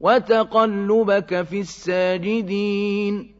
وتقلبك في الساجدين